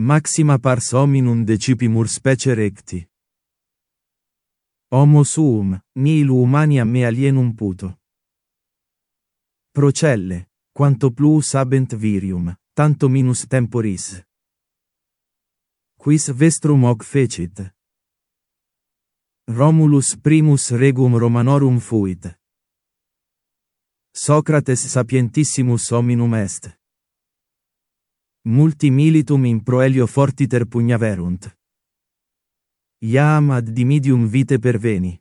maxima pars hominum decipimur specie recti. Homo suum, nihil humania me alienum puto. Procelle, quanto plus abent virium, tanto minus temporis. Quis vestrum hoc fecit? Romulus primus regum Romanorum fuit. Socrates sapientissimus hominum est. Multi militum in proelio fortiter pugnaverunt. Iam ad dimidium vite perveni.